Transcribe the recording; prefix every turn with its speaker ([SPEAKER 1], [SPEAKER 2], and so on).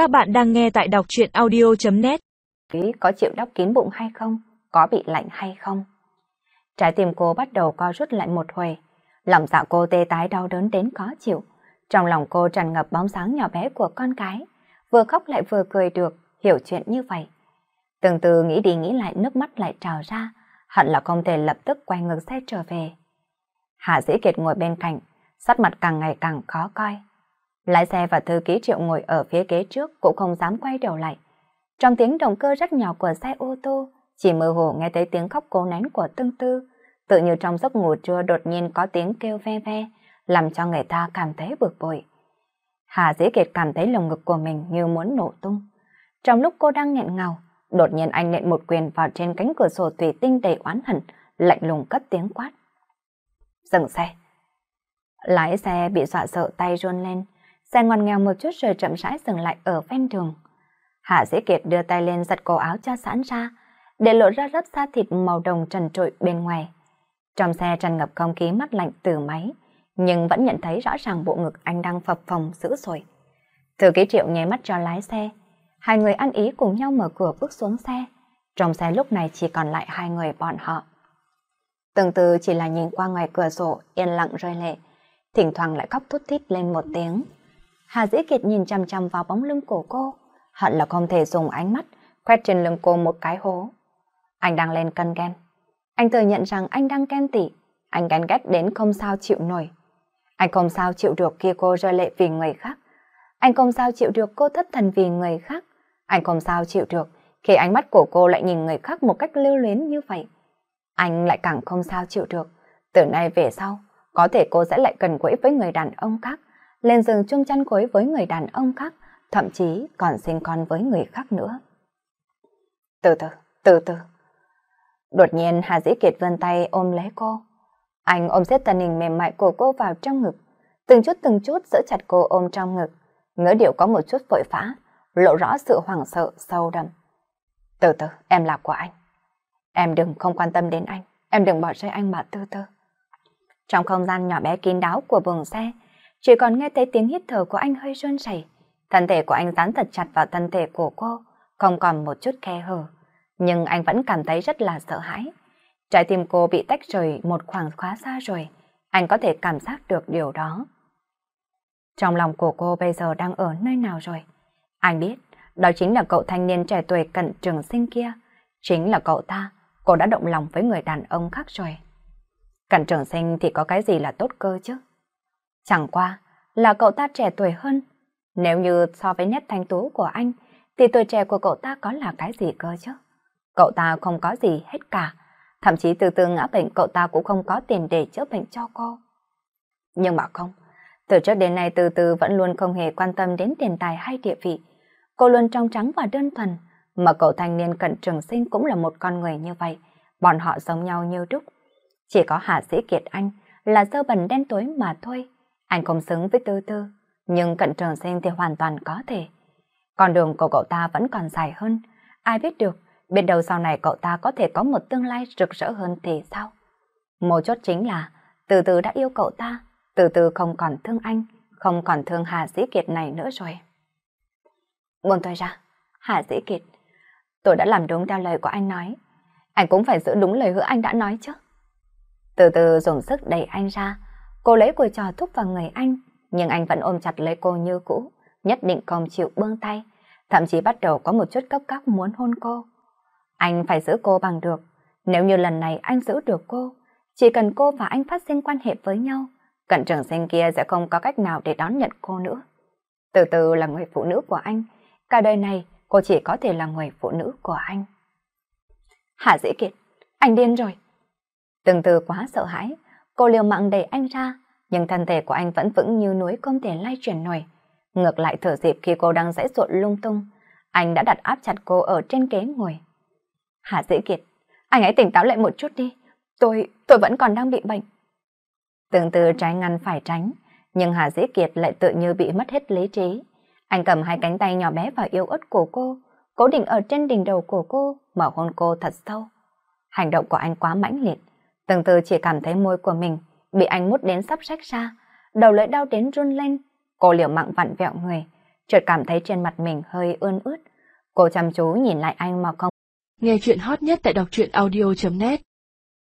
[SPEAKER 1] Các bạn đang nghe tại đọc truyện audio.net
[SPEAKER 2] Có chịu đắp kín bụng hay không? Có bị lạnh hay không? Trái tim cô bắt đầu co rút lại một hồi. Lòng dạ cô tê tái đau đớn đến khó chịu. Trong lòng cô tràn ngập bóng sáng nhỏ bé của con cái. Vừa khóc lại vừa cười được, hiểu chuyện như vậy. Từng từ nghĩ đi nghĩ lại nước mắt lại trào ra. Hận là không thể lập tức quay ngược xe trở về. Hạ Dĩ Kiệt ngồi bên cạnh, sắc mặt càng ngày càng khó coi. Lái xe và thư ký triệu ngồi ở phía ghế trước cũng không dám quay đầu lại. Trong tiếng động cơ rất nhỏ của xe ô tô, chỉ mơ hồ nghe thấy tiếng khóc cố nén của tương tư. Tự như trong giấc ngủ trưa đột nhiên có tiếng kêu ve ve, làm cho người ta cảm thấy bực bội. Hà Dĩ Kiệt cảm thấy lồng ngực của mình như muốn nổ tung. Trong lúc cô đang nghẹn ngào, đột nhiên anh nện một quyền vào trên cánh cửa sổ thủy tinh đầy oán hận, lạnh lùng cất tiếng quát. Dừng xe. Lái xe bị dọa sợ tay run lên, xe ngoằn nghèo một chút rồi chậm rãi dừng lại ở ven đường. Hạ Dĩ Kiệt đưa tay lên giật cổ áo cho sẵn ra, để lộ ra lớp da thịt màu đồng trần trội bên ngoài. Trong xe tràn ngập không khí mát lạnh từ máy, nhưng vẫn nhận thấy rõ ràng bộ ngực anh đang phập phồng dữ dội. Thư ký triệu nháy mắt cho lái xe, hai người ăn ý cùng nhau mở cửa bước xuống xe. Trong xe lúc này chỉ còn lại hai người bọn họ. Từng từ chỉ là nhìn qua ngoài cửa sổ, yên lặng rơi lệ, thỉnh thoảng lại khóc thút thít lên một tiếng. Hà Dĩ Kiệt nhìn chằm chằm vào bóng lưng của cô, hận là không thể dùng ánh mắt quét trên lưng cô một cái hố. Anh đang lên cân ghen. Anh thừa nhận rằng anh đang ghen tị, anh ghen ghét đến không sao chịu nổi. Anh không sao chịu được khi cô rơi lệ vì người khác. Anh không sao chịu được cô thất thần vì người khác. Anh không sao chịu được khi ánh mắt của cô lại nhìn người khác một cách lưu luyến như vậy. Anh lại càng không sao chịu được. Từ nay về sau, có thể cô sẽ lại cần quỹ với người đàn ông khác, lên giường chung chăn gối với người đàn ông khác, thậm chí còn sinh con với người khác nữa. Từ từ, từ từ. Đột nhiên Hà Dĩ Kiệt vươn tay ôm lấy cô. Anh ôm xếp thân hình mềm mại của cô vào trong ngực, từng chút từng chút giữ chặt cô ôm trong ngực, ngỡ điệu có một chút vội phá, lộ rõ sự hoảng sợ sâu đậm. Từ từ, em là của anh. Em đừng không quan tâm đến anh, em đừng bỏ rơi anh mà từ từ. Trong không gian nhỏ bé kín đáo của buồng xe, chỉ còn nghe thấy tiếng hít thở của anh hơi run rẩy. Thân thể của anh dán thật chặt vào thân thể của cô, không còn một chút khe hở. Nhưng anh vẫn cảm thấy rất là sợ hãi. Trái tim cô bị tách rời một khoảng khá xa rồi. Anh có thể cảm giác được điều đó. Trong lòng của cô bây giờ đang ở nơi nào rồi? Anh biết, đó chính là cậu thanh niên trẻ tuổi cận trường sinh kia. Chính là cậu ta, cô đã động lòng với người đàn ông khác rồi. Cận trường sinh thì có cái gì là tốt cơ chứ? Chẳng qua là cậu ta trẻ tuổi hơn. Nếu như so với nét thanh tú của anh, thì tuổi trẻ của cậu ta có là cái gì cơ chứ? Cậu ta không có gì hết cả. Thậm chí từ từ ngã bệnh cậu ta cũng không có tiền để chữa bệnh cho cô. Nhưng mà không, từ trước đến nay từ từ vẫn luôn không hề quan tâm đến tiền tài hay địa vị. Cô luôn trong trắng và đơn thuần, mà cậu thanh niên cận trường sinh cũng là một con người như vậy. Bọn họ giống nhau như đúc. Chỉ có Hạ Sĩ Kiệt Anh là dơ bẩn đen tối mà thôi. Anh không xứng với tư tư, nhưng cận trường sinh thì hoàn toàn có thể. Con đường của cậu ta vẫn còn dài hơn. Ai biết được, biết đâu sau này cậu ta có thể có một tương lai rực rỡ hơn thì sao? Một chốt chính là, từ từ đã yêu cậu ta, từ từ không còn thương anh, không còn thương Hà Sĩ Kiệt này nữa rồi. Buông tôi ra, Hà Sĩ Kiệt, tôi đã làm đúng theo lời của anh nói. Anh cũng phải giữ đúng lời hứa anh đã nói chứ. Từ từ dùng sức đẩy anh ra, cô lấy cùi trò thúc vào người anh, nhưng anh vẫn ôm chặt lấy cô như cũ, nhất định không chịu buông tay, thậm chí bắt đầu có một chút cấp cáp muốn hôn cô. Anh phải giữ cô bằng được, nếu như lần này anh giữ được cô, chỉ cần cô và anh phát sinh quan hệ với nhau, cận trường sinh kia sẽ không có cách nào để đón nhận cô nữa. Từ từ là người phụ nữ của anh, cả đời này cô chỉ có thể là người phụ nữ của anh. Hạ Dĩ Kiệt, anh điên rồi. Từng từ quá sợ hãi, cô liều mạng đẩy anh ra, nhưng thân thể của anh vẫn vững như núi không thể lay chuyển nổi. Ngược lại thở dịp khi cô đang dãy ruột lung tung, anh đã đặt áp chặt cô ở trên ghế ngồi. Hạ Dĩ Kiệt, anh hãy tỉnh táo lại một chút đi. Tôi, tôi vẫn còn đang bị bệnh. Từng từ trái ngăn phải tránh, nhưng Hà Dĩ Kiệt lại tự như bị mất hết lý trí. Anh cầm hai cánh tay nhỏ bé và yêu ớt của cô, cố định ở trên đỉnh đầu của cô, mở hôn cô thật sâu. Hành động của anh quá mãnh liệt, từng tư chỉ cảm thấy môi của mình bị anh mút đến sắp rách ra, đầu lưỡi đau đến run lên, cô liều mạng vặn vẹo người, chợt cảm thấy trên mặt mình hơi ươn ướt. Cô chăm chú nhìn lại anh mà không.
[SPEAKER 1] Nghe chuyện hot nhất tại đọc truyện audio.net